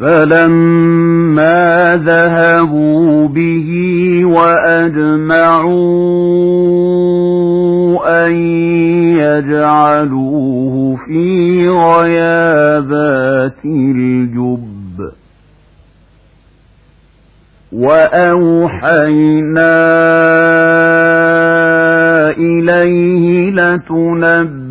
فلما ذهبوا به وأجمعوا أن يجعلوه في غيابات الجب وأوحينا إليه لتنبئنهم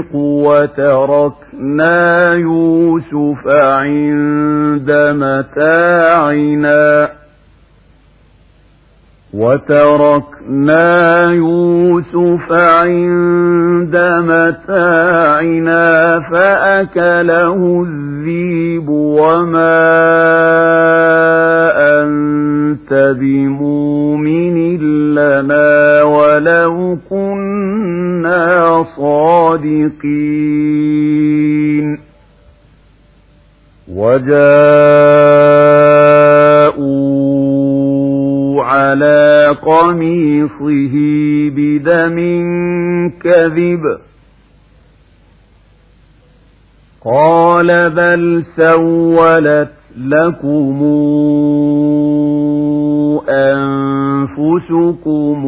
نستبق وتركنا يوسف عند متاعنا. وتركنا يوسف عند متاعنا فأكله الذيب وما أنت بمؤمن لنا ولو كنا صادقين. وجاءوا على قميصه بدم كذب. قال بل سولت لكم أنفسكم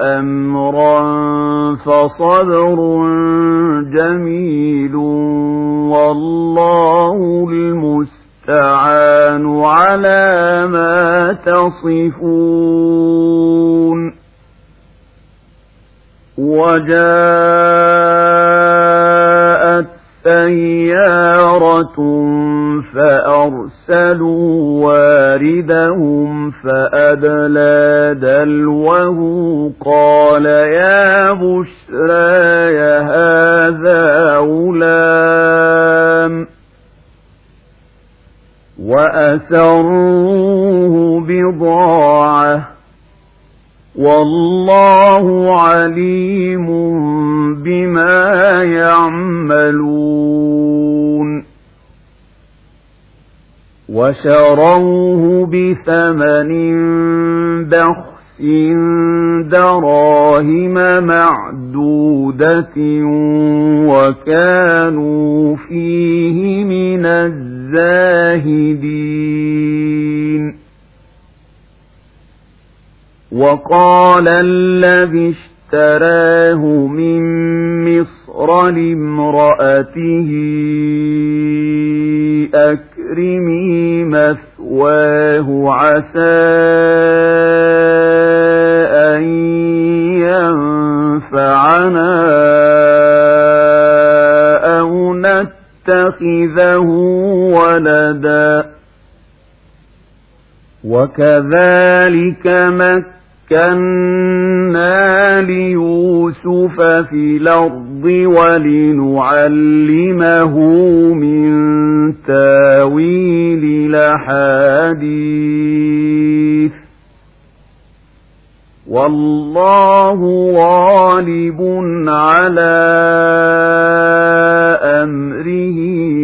أمرا فصبر جميل والله المستعان على ما تصفون وجاءت سيارة فأرسلوا واردهم فأدلى دلوه قال يا بشرى يا هذا غلام وأسروه بضاعة والله عليم وشروه بثمن بخس دراهم معدودة وكانوا فيه من الزاهدين. وقال الذي اشتراه من مصر لامرأته أكرمي مثواه عسى أن ينفعنا أو نتخذه ولدا. وكذلك مكنا ليوسف في الأرض ولنعلمه من تاويل الأحاديث. والله غالب على أمره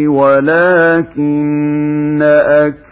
ولكن أكثر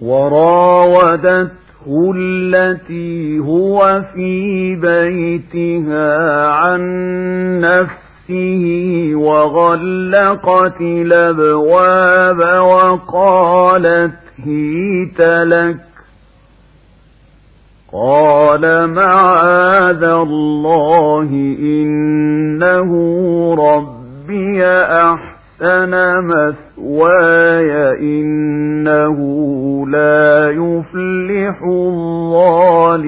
وراودته التي هو في بيتها عن نفسه وغلقت الأبواب وقالت هيت لك. قال معاذ الله إنه ربي أحسن مثواي إنه لا يفلح الظالمون